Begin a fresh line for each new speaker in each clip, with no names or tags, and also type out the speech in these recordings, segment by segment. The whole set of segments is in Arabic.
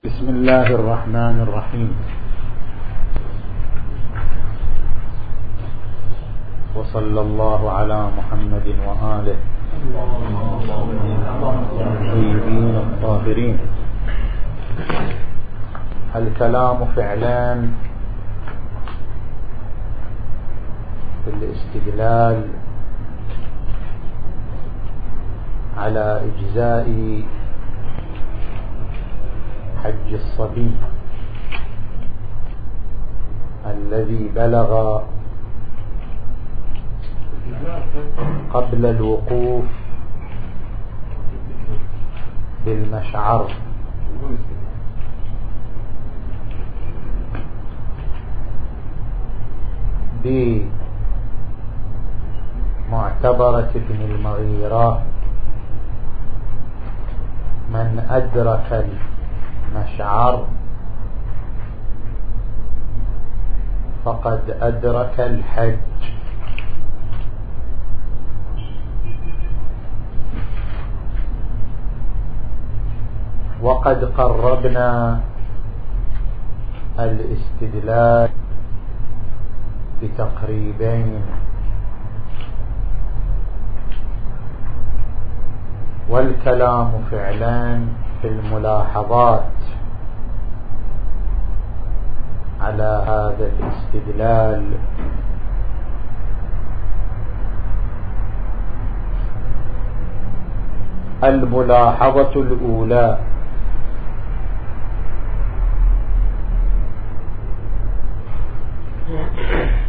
بسم الله الرحمن الرحيم. وصلى الله على محمد وآله الطيبين الطاهرين. الكلام فعلان في الاستدلال على إجزاء حج الصبي الذي بلغ قبل الوقوف بالمشعر. بمعتبرة ابن المغيرة من أدرك مشعر فقد أدرك الحج. وقد قربنا الاستدلال بتقريبين. والكلام فعلان في الملاحظات. على هذا الاستدلال. الملاحظة الأولى.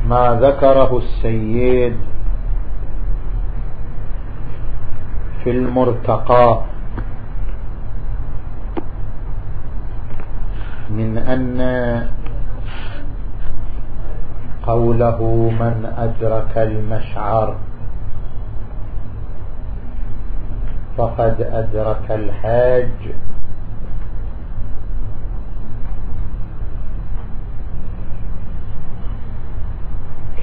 ما ذكره السيد في المرتقى من أن قوله من أدرك المشعر فقد أدرك الحاج.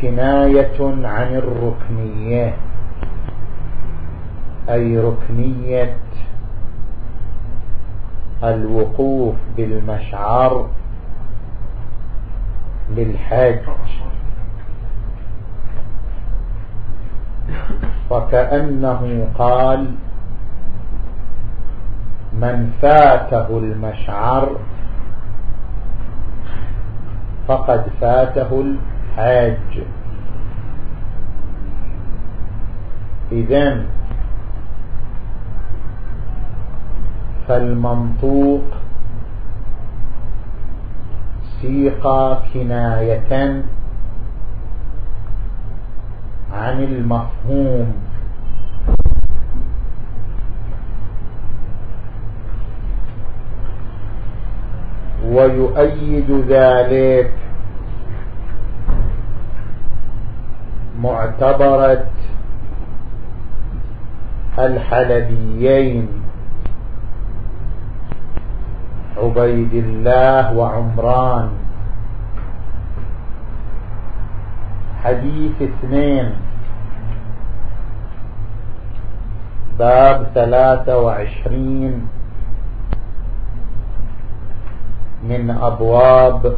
كناية عن الركنية أي ركنية الوقوف بالمشعر للحج وكأنه قال من فاته المشعر فقد فاته الحاج. إذن فالمنطوق سيق كناية عن المفهوم. ويؤيد ذلك معتبرة الحلبيين عبيد الله وعمران. حديث اثنين. باب ثلاثة وعشرين من أبواب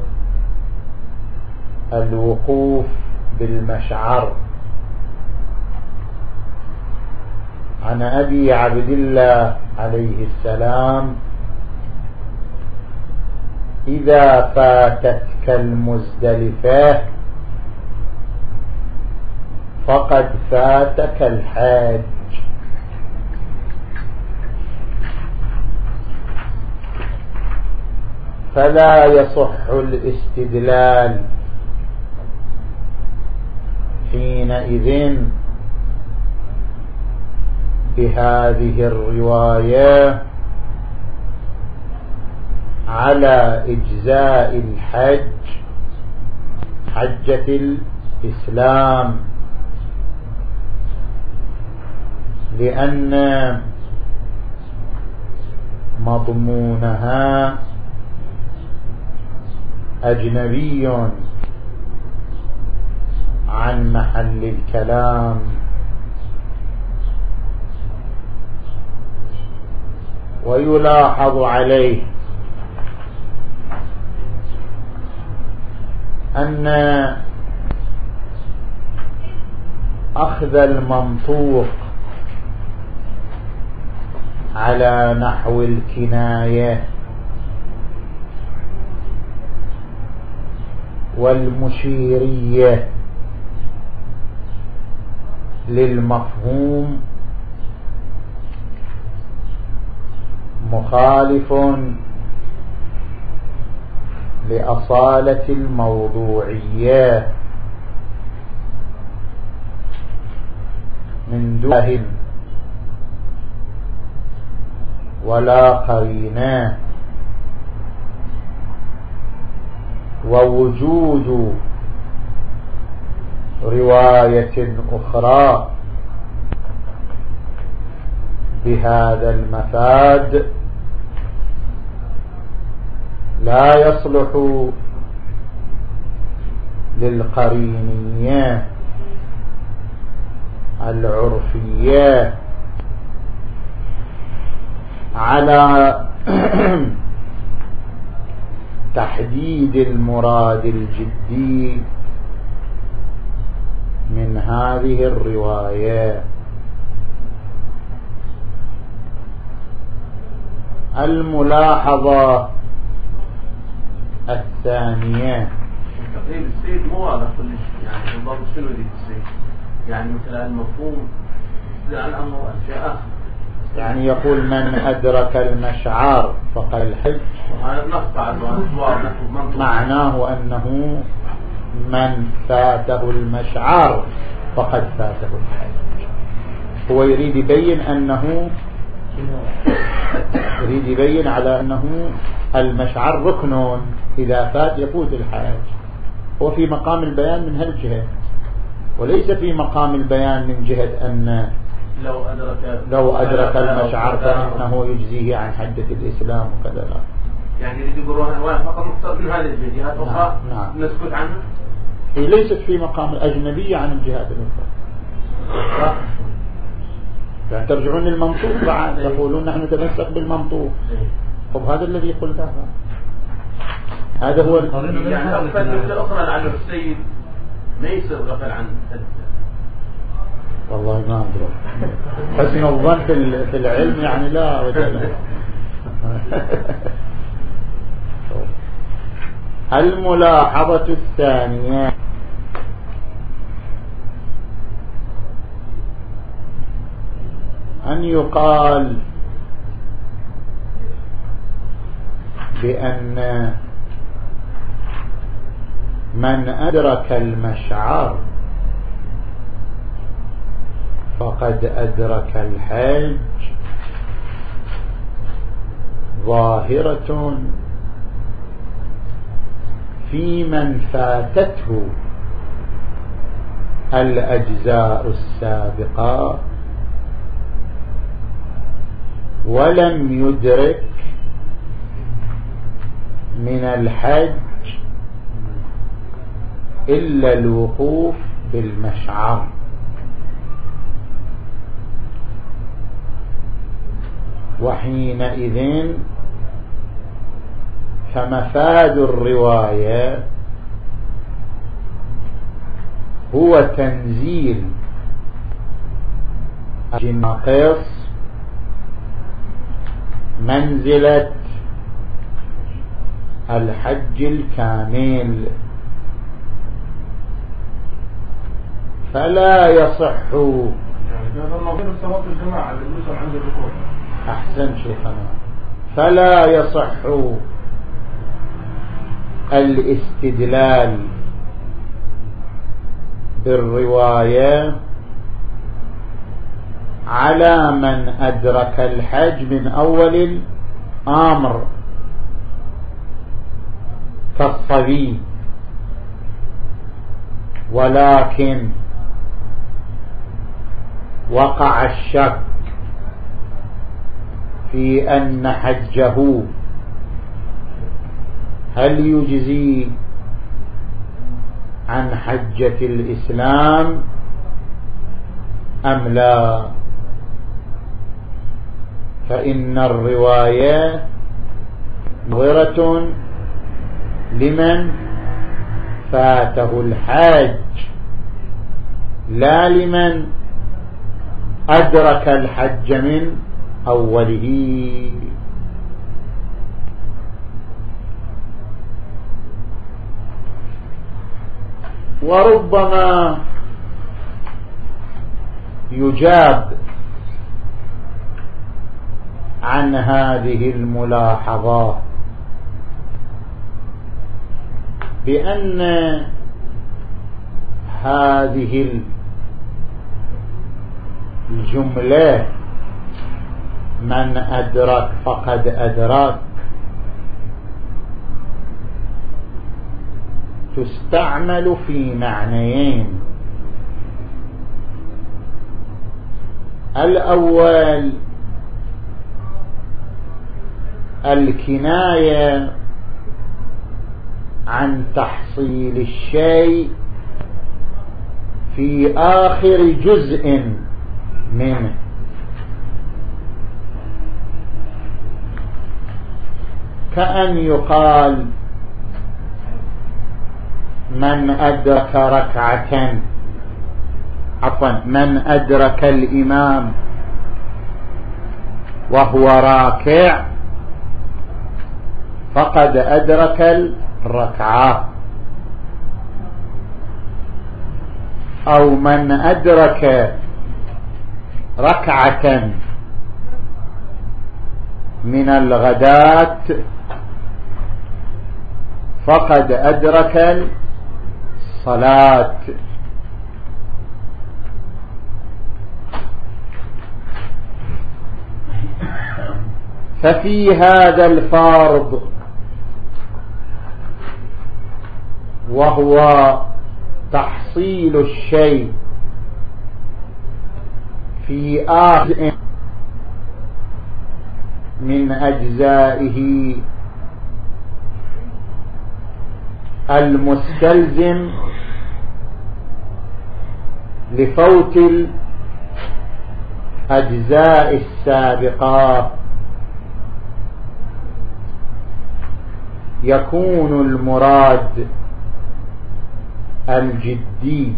الوقوف بالمشعر. عن أبي عبد الله عليه السلام إذا فاتتك المزدلفة فقد فاتك الحاج. فلا يصح الاستدلال حينئذ بهذه الرواية على إجزاء الحج حجة الإسلام. لأن مضمونها أجنبي عن محل الكلام. ويلاحظ عليه أن أخذ المنطوق على نحو الكناية. والمشيرية. للمفهوم مخالف لأصالة الموضوعية. من دون ولا قرينة. ووجود رواية أخرى بهذا المفاد لا يصلح للقرينية العرفية على تحديد المراد الجدي من هذه الرواية. الملاحظة الثانية.
تقريب السيد مو واضح كلش يعني بالضبط شنو يريد السيد يعني مثل المفهوم عن أمر أشياء
يعني يقول من أدرك المشعار فقد الحج. معناه أنه من فاته المشعار فقد فاته الحج. هو يريد يبين أنه يريد يبين على أنه المشعر ركن إذا فات يفوت الحج هو في مقام البيان من هالجهة وليس في مقام البيان من جهة أن
لو أدرك
لو أدرك المشعر فإنه يجزيه عن حجة الإسلام وكذا لا.
يعني يريد يقولون فقط مختار من هذه الجهات أخرى نعم. نعم. نسكت عنها
هي ليست في مقام الأجنبية عن الجهات الأخرى. يعني ترجعون للمنطوق بعد يقولون نحن نتمسك بالمنطوق. طب هذا الذي قلته. هذا هو
يعني الأخرى لعل السيد ما يصير غفل عن
والله ما أدري حسن الظن في العلم يعني لا وجه الملاحظة الثانية. أن يقال بأن من أدرك المشعر فقد أدرك الحج ظاهرة في من فاتته الأجزاء السابقة ولم يدرك من الحج إلا الوقوف بالمشعر. وحينئذ فمفاد الرواية هو تنزيل الناقص منزلة الحج الكامل. فلا يصح يعني الجماعة اللي عند الركوع. أحسن شيخنا. فلا يصح الاستدلال بالرواية على من أدرك الحج من أول الأمر كالصبي. ولكن وقع الشك في أن حجه. هل يجزي عن حجة الإسلام؟ أم لا؟ فإن الرواية نظرة لمن فاته الحج لا لمن أدرك الحج من أوله. وربما يجاب عن هذه الملاحظات بأن هذه الجملة من أدرك فقد أدرك. تستعمل في معنيين. الأول الكناية عن تحصيل الشيء في آخر جزء منه. كأن يقال من أدرك ركعة. عفوا من أدرك الإمام وهو راكع فقد أدرك الركعة. أو من أدرك ركعة من الغداة فقد أدرك الصلاة. ففي هذا الفرض وهو تحصيل الشيء في آخر من أجزائه. المستلزم لفوت الأجزاء السابقة. يكون المراد الجدي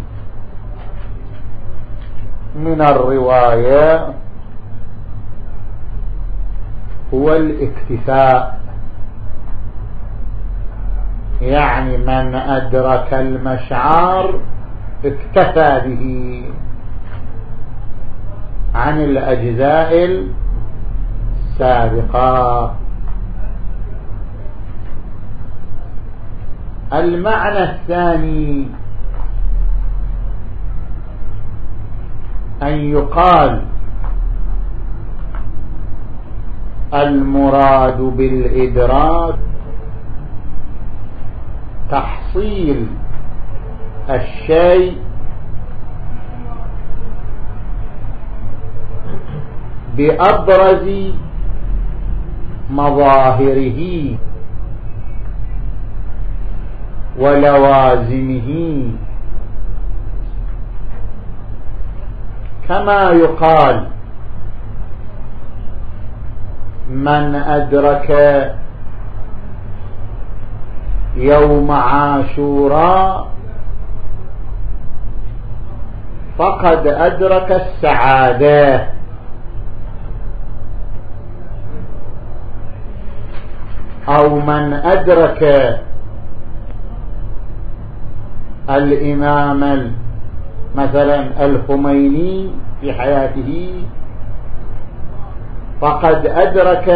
من الرواية هو الاكتفاء. يعني من أدرك المشعار اكتفى به. عن الأجزاء السابقة. المعنى الثاني أن يقال المراد بالإدراك تحصيل الشيء بأبرز مظاهره ولوازمه. كما يقال من أدرك يوم عاشوراء فقد أدرك السعادة. أو من أدرك الإمام مثلا الخميني في حياته فقد أدرك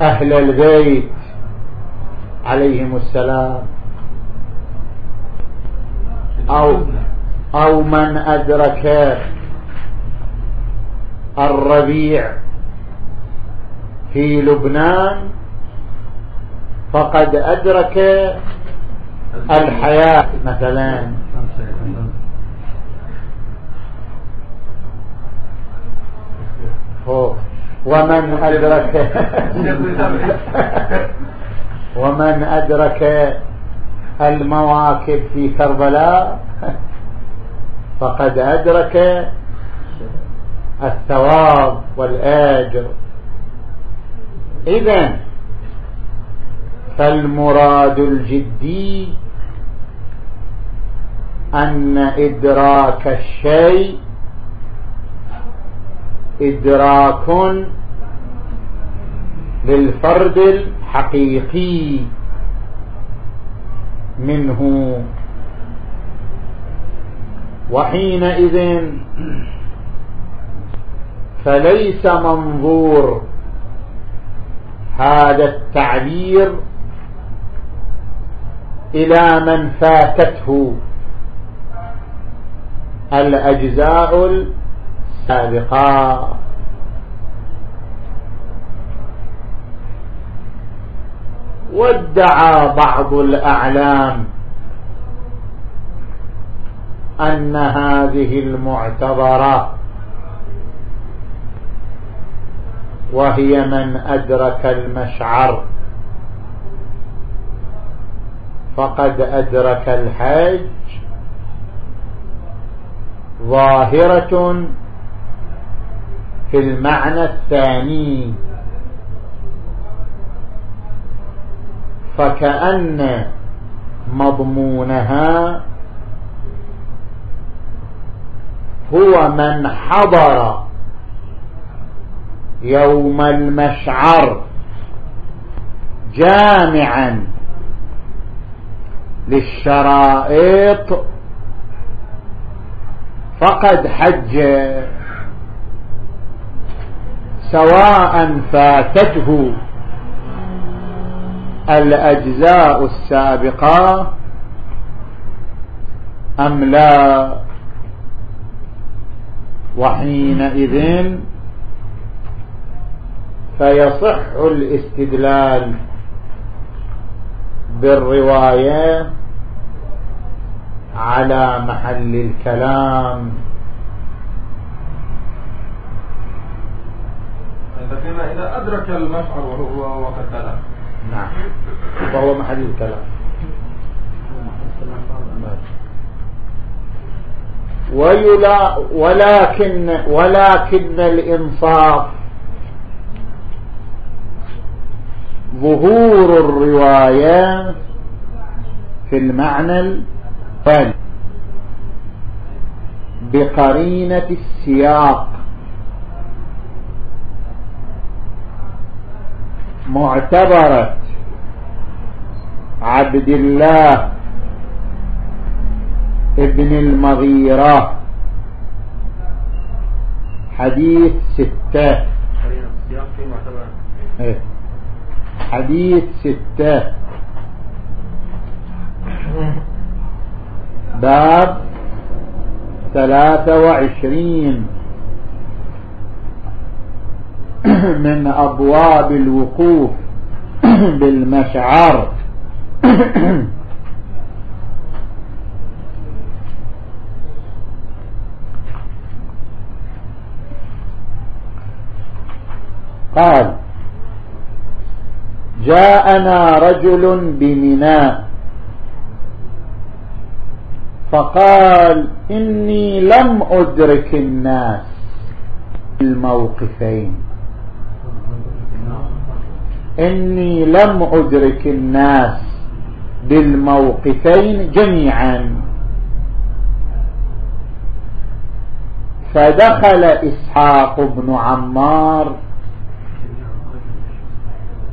أهل البيت. عليهم السلام. أو, أو من أدرك الربيع في لبنان فقد أدرك الحياة مثلا. ومن أدرك ومن أدرك المواكب في كربلاء فقد أدرك الثواب والآجر. إذن فالمراد الجدي أن إدراك الشيء إدراك للفرد الحقيقي. منه وحينئذ فليس منظور هذا التعبير إلى من فاتته الأجزاء السابقة. وادعى بعض الأعلام أن هذه المعتبرة وهي من أدرك المشعر. فقد أدرك الحج ظاهرة في المعنى الثاني. فكأن مضمونها هو من حضر يوم المشعر جامعا للشرائط فقد حج سواء فاتته الأجزاء السابقة أم لا؟ وحينئذ فيصح الاستدلال بالرواية على محل الكلام.
إذا أدرك المشعر وهو وقد
نعم. فهو محل الكلام. ويلا ولكن ولكن الإنصاف ظهور الرواية في المعنى الثاني بقرينة السياق. معتبرة. عبد الله ابن المغيرة. حديث ستة. إيه. حديث ستة. باب ثلاثة وعشرين. من أبواب الوقوف بالمشعر. قال جاءنا رجل بمناء فقال إني لم أدرك الناس الموقفين. إني لم أدرك الناس بالموقفين جميعا. فدخل إسحاق بن عمار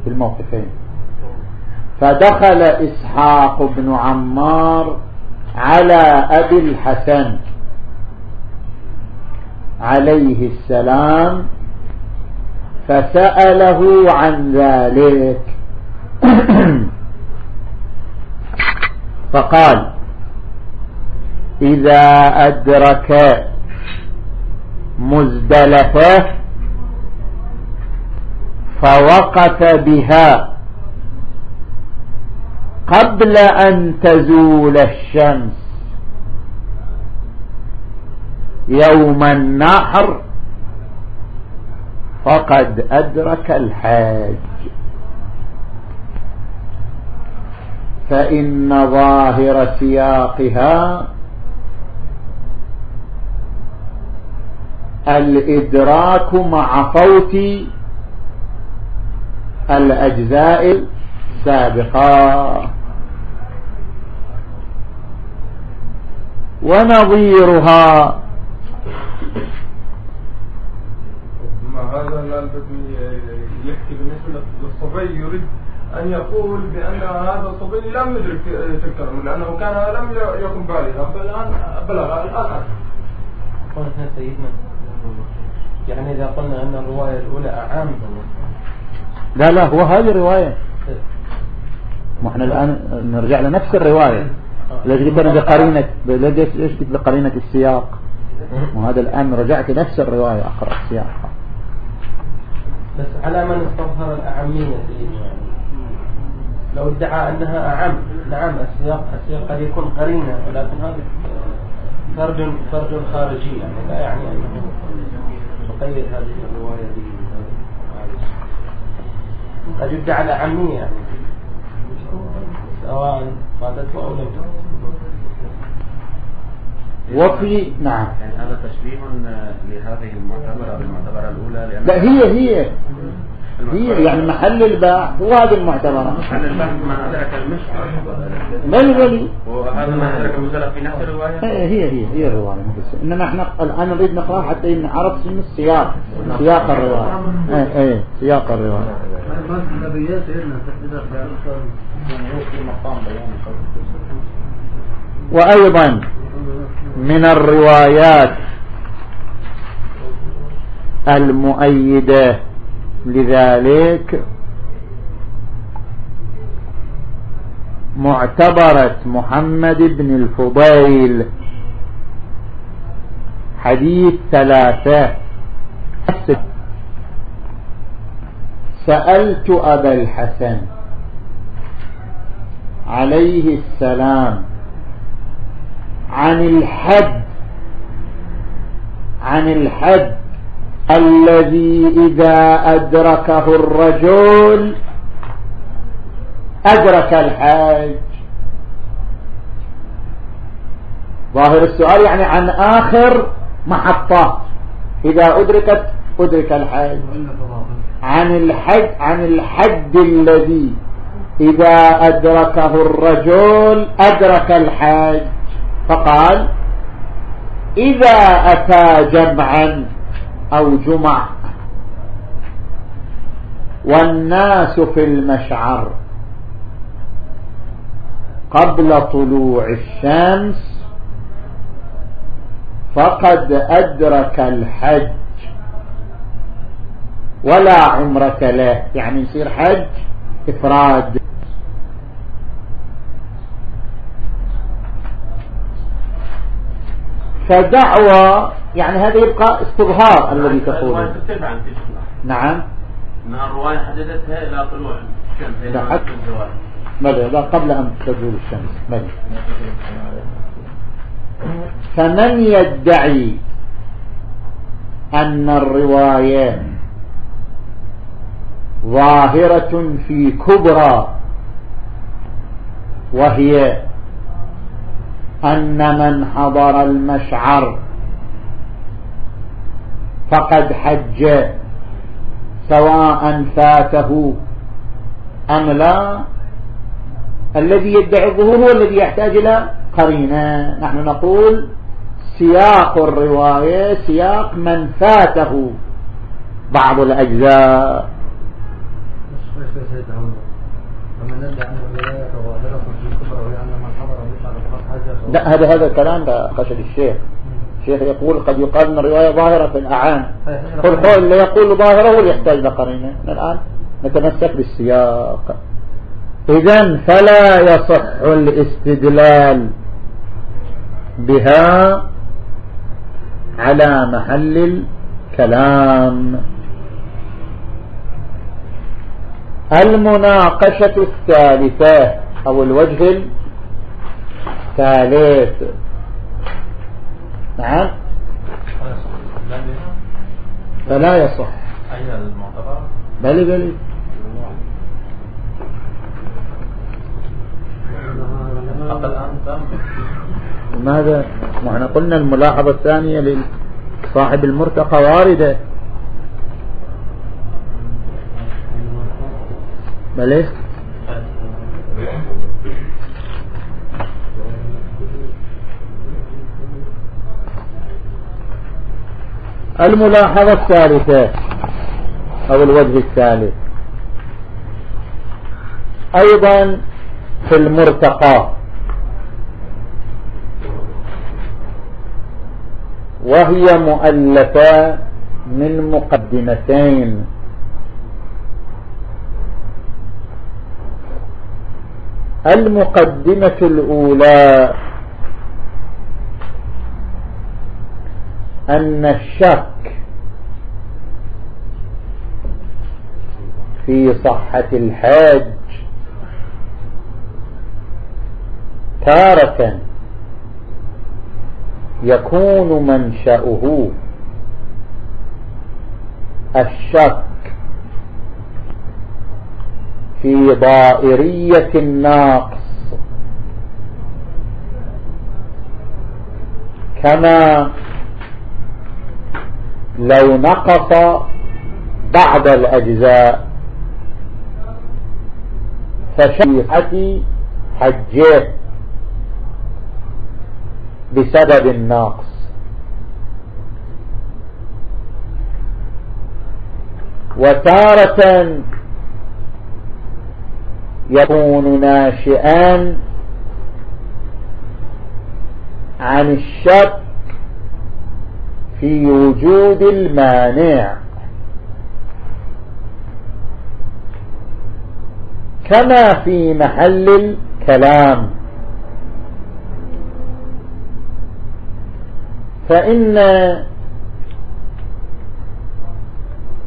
بالموقفين. فدخل إسحاق بن عمار على أبي الحسن عليه السلام فسأله عن ذلك. فقال إذا أدرك مزدلفة فوقف بها قبل أن تزول الشمس يوم النحر فقد أدرك الحاج. فإن ظاهر سياقها الإدراك مع فوت الأجزاء السابقة. ونظيرها
هذا يحكي بالنسبة للصبي يريد أن يقول بأن هذا الصبي لم يدرك تلك لأنه كان لم يكن بالغا. فالآن بلغ الآن.
قلنا سيدنا يعني إذا قلنا أن الرواية الأولى أعام
لا لا هو هذه الرواية. ما إحنا الآن نرجع لنفس الرواية. ليش قلنا بقرينة ليش قلت بقرينة السياق؟ وهذا الآن رجعت نفس الرواية أقرأ السياق.
بس على من استظهر الأعمية يعني لو ادعى أنها أعم نعم السياق السياق قد يكون قرينة ولكن هذا فرد فرد خارجي يعني لا يعني أنه تقيد هذه الرواية قد يدعى الأعمية. سواء قادته أو لم
وفي نعم.
يعني هذا تشبيه لهذه المعتبرة بالمعتبرة الأولى
لا هي هي. هي يعني محل الباع هو هذه المعتبرة.
محل البحث ما أدرك المشكلة
بل بل
وهذا ما أدرك المسألة في نفس الرواية؟
هي هي هي الرواية. إنما إحنا الآن نريد نقرأ حتى نعرف شنو؟ السياق. سياق الرواية. إيه إيه سياق الرواية. وأيضا من الروايات المؤيدة لذلك معتبرة محمد بن الفضيل. حديث ثلاثة. سألت أبا الحسن عليه السلام عن الحد عن الحد الذي إذا أدركه الرجل أدرك الحج ظاهر السؤال يعني عن آخر محطة. إذا أدركت أدرك الحج عن الحج عن الحد الذي إذا أدركه الرجل أدرك الحج فقال إذا أتى جمعا أو جمع والناس في المشعر قبل طلوع الشمس فقد أدرك الحج ولا عمرة له. يعني يصير حج إفراد. فدعوة يعني هذا يبقى استظهار الذي تقوله. نعم.
انها الرواية حددتها إلى طلوع الشمس
لا بلى قبل أن تزول الشمس بلى فمن يدعي أن الرواية ظاهرة في كبرى وهي أن من حضر المشعر فقد حج سواء فاته أم لا الذي يدعي الظهور هو الذي يحتاج إلى قرينة. نحن نقول سياق الرواية سياق من فاته. بعض الأجزاء. لا هذا هذا الكلام لا قصد الشيخ. الشيخ يقول قد يقال إن الرواية ظاهرة في الأعان. قل قول اللي يقول ظاهرة هو اللي يحتاج لقرينة. الآن نتمسك بالسياق. إذا فلا يصح الاستدلال بها على محل الكلام. المناقشة الثالثة أو الوجه الثالث نعم. فلا يصح.
أين المعتبر؟
بلي بلي.
حتى الآن تم.
ماذا؟ ما إحنا قلنا الملاحظة الثانية لصاحب المرتقى واردة. بلي. الملاحظة الثالثة. أو الوجه الثالث أيضا في المرتقى. وهي مؤلفة من مقدمتين. المقدمة الأولى أن الشك في صحة الحج تارة يكون منشأه. الشك في ضائرية الناقص. كما لو نقص بعض الأجزاء فشيحة حجه بسبب الناقص. وتارة يكون ناشئا عن الشك في وجود المانع. كما في محل الكلام. فإن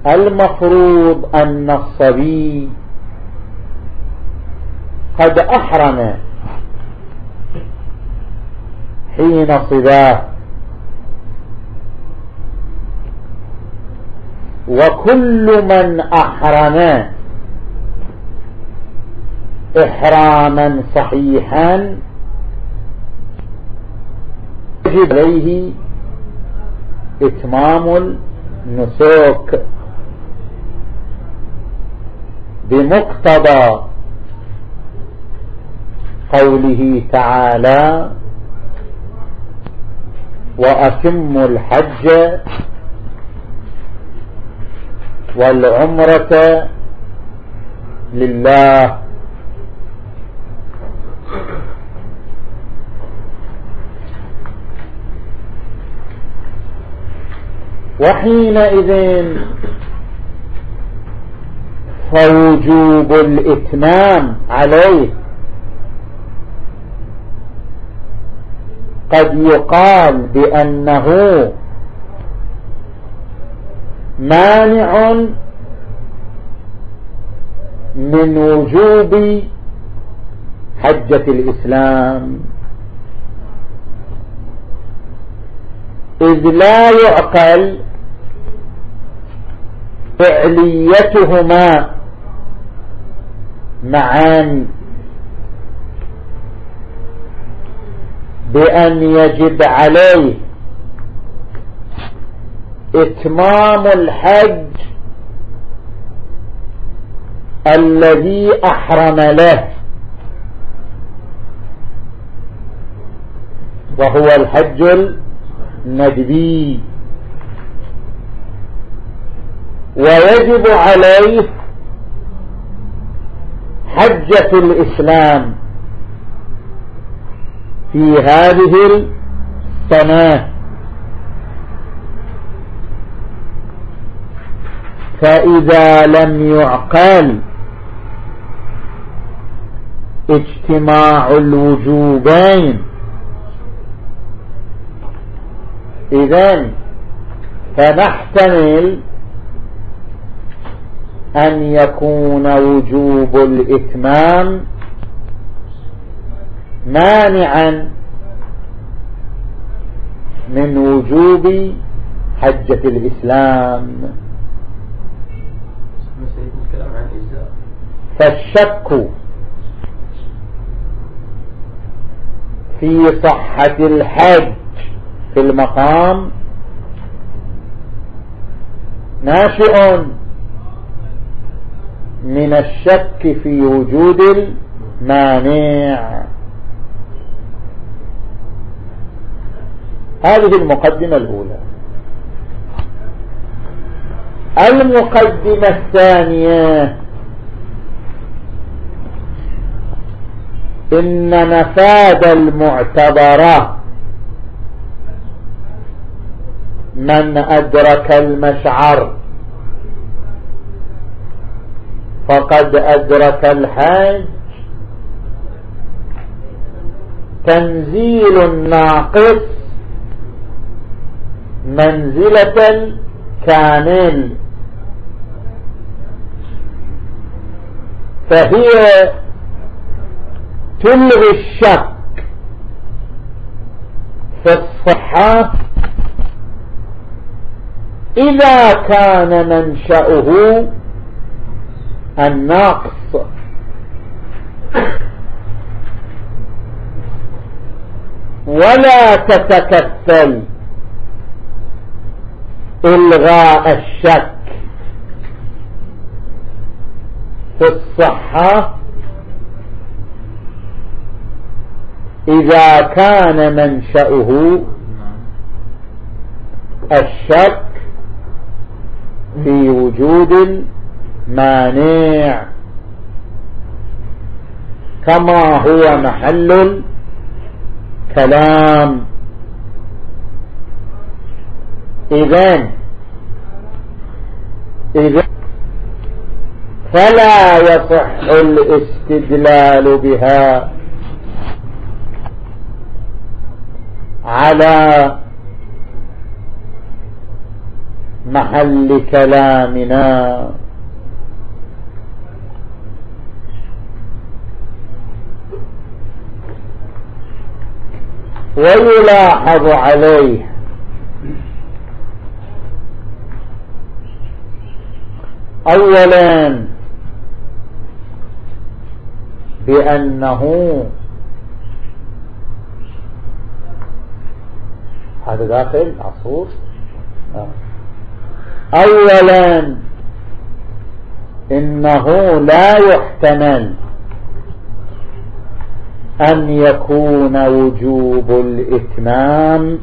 المفروض أن الصبي قد أحرم حين صباه. وكل من أحرم إحراما صحيحا يجب عليه إتمام النسوك بمقتضى قوله تعالى وأتم الحج والعمرة لله. وحينئذ فوجوب الإتمام عليه. قد يقال بأنه مانع من وجوب حجة الإسلام. إذ لا يعقل فعليتهما معا بأن يجب عليه إتمام الحج الذي أحرم له. وهو الحج الندبي. ويجب عليه حجة الإسلام في هذه السنة. فإذا لم يعقل اجتماع الوجوبين. إذن فنحتمل أن يكون وجوب الإتمام مانعا من وجوب حجة الإسلام. فالشك في صحة الحج في المقام ناشئ من الشك في وجود مانع هذه المقدمة الأولى. المقدمة الثانية إن نفاد المعتبرة. من أدرك المشعر. فقد أدرك الحج تنزيل الناقص. منزلة الكامل. فهي تلغي الشك. في الصحة إذا كان منشأه النقص ولا تتكفل إلغاء الشك. في الصحة إذا كان منشأه الشك في وجود المانع كما هو محل الكلام. إذن إذن فلا يصح الاستدلال بها. على محل كلامنا. ويلاحظ عليه. اولا بأنه هذا داخل عصور. اولا إنه لا يحتمل أن يكون وجوب الإتمام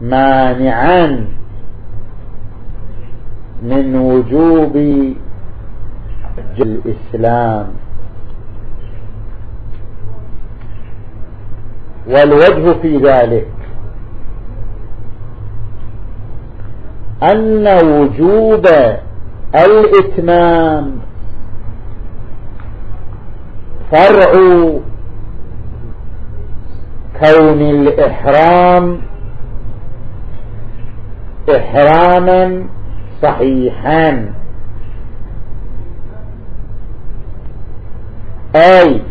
مانعا من وجوب الإسلام والوجه في ذلك أن وجوب الإتمام فرع كون الإحرام إحراما صحيحا. أي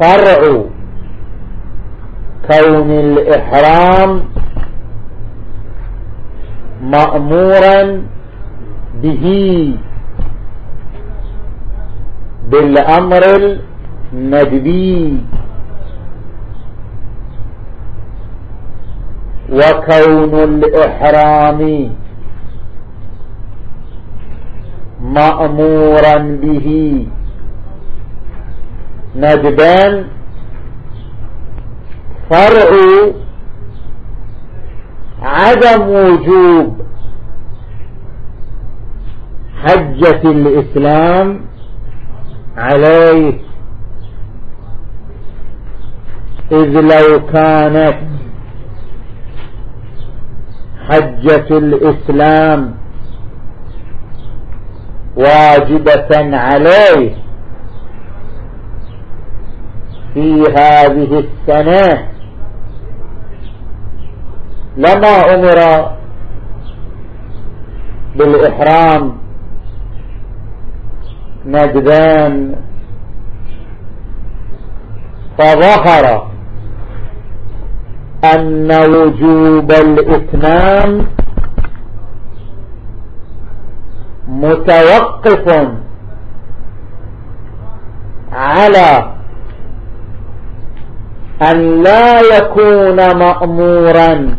فرع كون الإحرام مأمورا به بالأمر الندبي. وكون الإحرام مأمورا به. ندبان فرع عدم وجوب حجة الإسلام عليه. إذ لو كانت حجة الإسلام واجبة عليه في هذه السنة لما أمر بالإحرام نجدان فظهر أن وجوب الإتمام متوقف على أن لا يكون مأمورا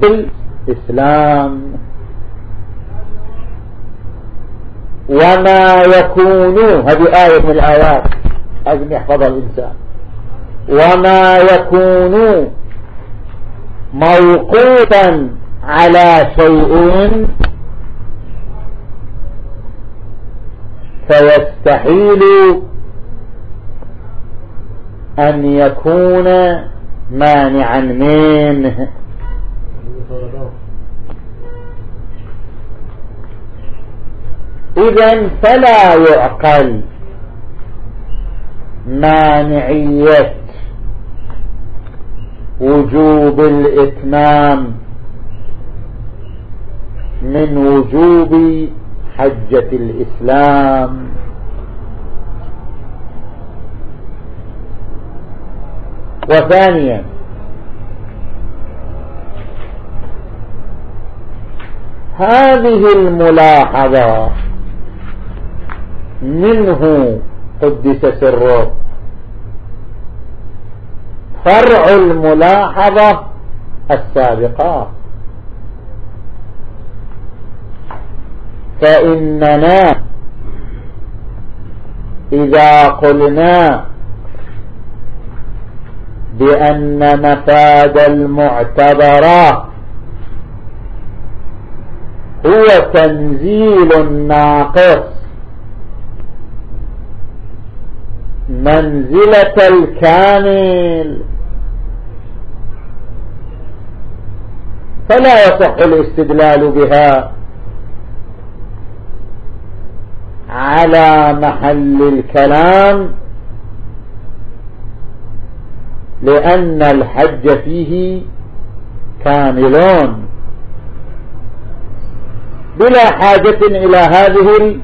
بالإسلام. وما يكون هذه آية من الآيات. لازم يحفظها الإنسان. وما يكون موقوتا على شيء فيستحيل أن يكون مانعا منه. إذا فلا يعقل مانعية وجوب الإتمام من وجوب حجة الإسلام. وثانيا هذه الملاحظة. منه قدس سره. فرع الملاحظة السابقة. فإننا إذا قلنا بأن مفاد المعتبرات هو تنزيل الناقص. منزلة الكامل. فلا يصح الاستدلال بها على محل الكلام لأن الحج فيه كاملون. بلا حاجة إلى هذه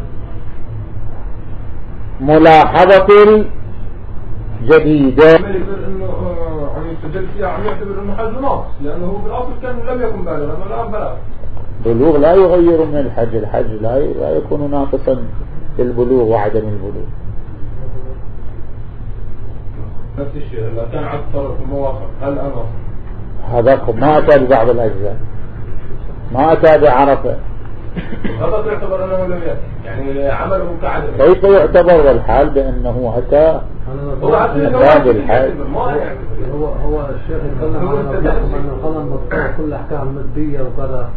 الملاحظة الجديدة.
بالاصل كان لم يكن بالغا والان بلغ
بلوغ لا يغير من الحج الحج لا لا يكون ناقصا للبلوغ وعدم البلوغ.
نفس الشيء هلا كان في المواقف هل أنا؟
هذا ما أتى ببعض الأجزاء. ما أتى بعرفة.
هذا يعتبر أنه لم يعني عمله كعدم.
كيف يعتبر والحال بأنه أتى؟
هو
الحج
ما يعني.
هو هو الشيخ يتكلم عن مطبوع كل أحكام مادية وكذا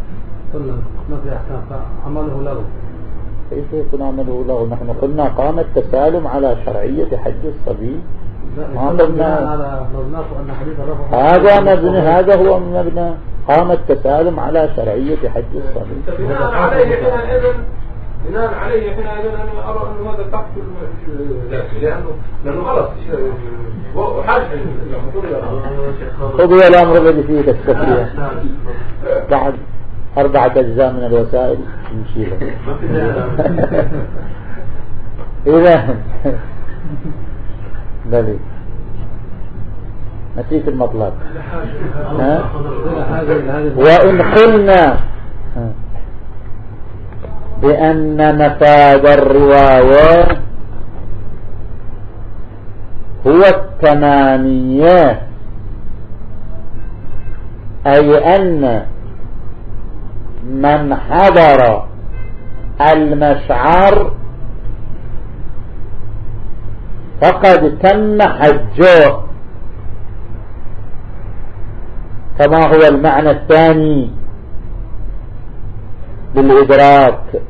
كلها ما في أحكام فعمله له.
كيف يكون عمله له؟ نحن قلنا قام التسالم على شرعية حج الصبي. هذا مبني هذا هو مبنى. قام التسالم على شرعية حج الصبي.
بناء عليه حينئذ بناء عليه حينئذ أنا أرى انه هذا تحت ذاته لأنه لأنه حاج.
قضي الأمر الذي فيه بعد أربعة أجزاء من الوسائل. نشيلها إذا بلي نسيت المطلب ها؟ وإن قلنا بأن مفاد الرواية هو التمامية أي أن من حضر المشعر فقد تم حجه. كما هو المعنى الثاني؟ بالإدراك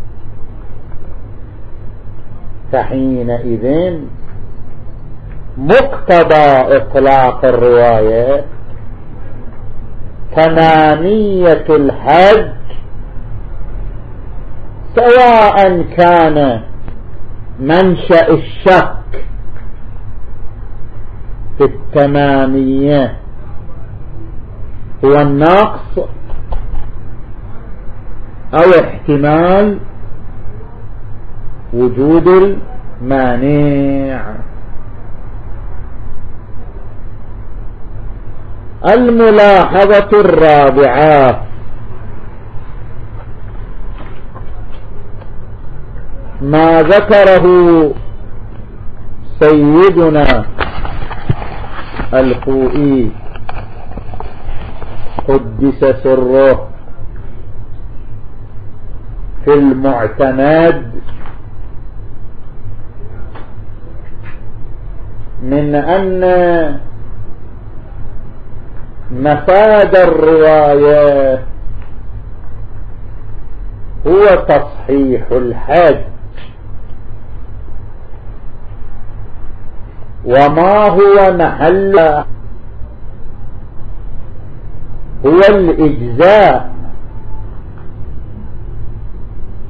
فحينئذ مقتضى إطلاق الرواية تمامية الحج سواء كان منشأ الشك في التمامية. هو النقص أو احتمال وجود المانع. الملاحظة الرابعة. ما ذكره سيدنا الخوئي قدس سره في المعتمد من أن مفاد الرواية هو تصحيح الحج. وما هو محل هو الإجزاء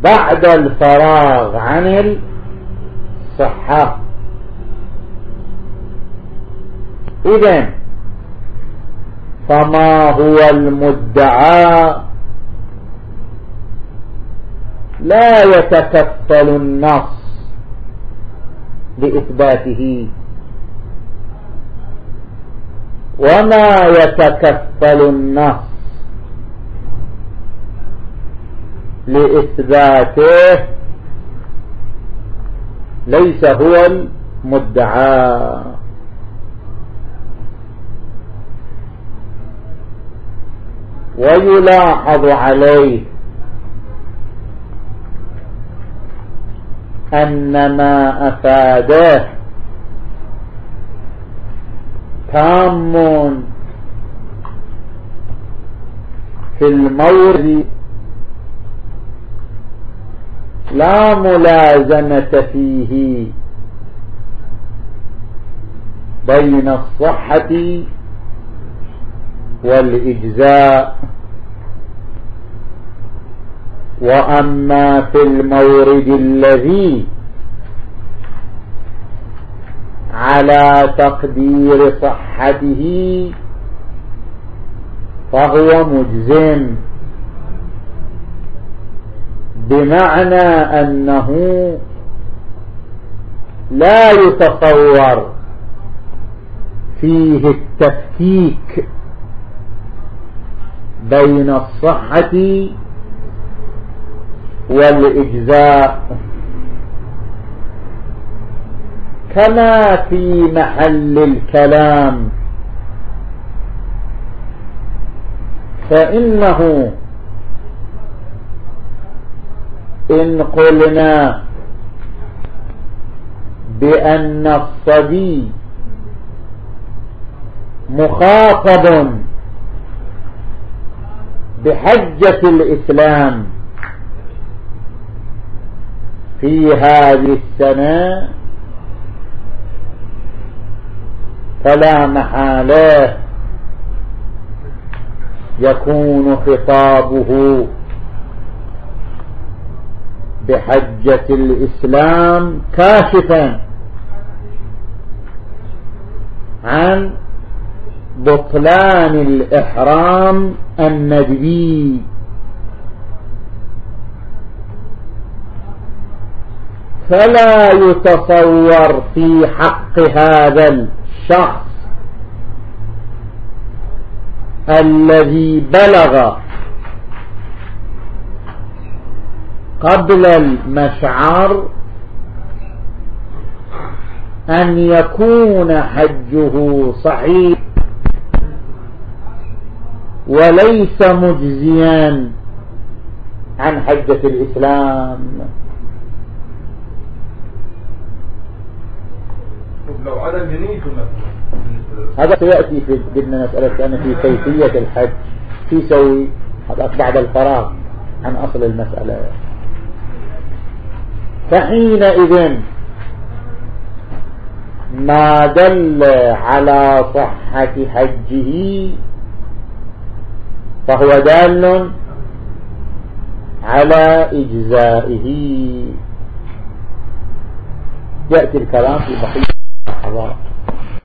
بعد الفراغ عن الصحة. إذن فما هو المدعى لا يتكفل النص لإثباته. وما يتكفل النص لإثباته ليس هو المدعى. ويلاحظ عليه أن ما أفاده تام في المورد لا ملازمة فيه بين الصحة والإجزاء وأما في المورد الذي على تقدير صحته فهو مجزم. بمعنى أنه لا يتصور فيه التفكيك بين الصحة والإجزاء. كما في محل الكلام. فإنه إن قلنا بأن الصبي مخاطب بحجة الإسلام في هذه السنة فلا محالة. يكون خطابه بحجة الإسلام كاشفا عن بطلان الإحرام الندبي فلا يتصور في حق هذا الشخص الذي بلغ قبل المشعر أن يكون حجه صحيح وليس مجزيا عن حجة الإسلام.
لو عدم
هذا سيأتي في ضمن مسألة أن في كيفية الحج. في سوي بعد الفراغ عن أصل المسألة. فحينئذ ما دل على صحة حجه فهو دال على إجزائه. يأتي الكلام في 好不好？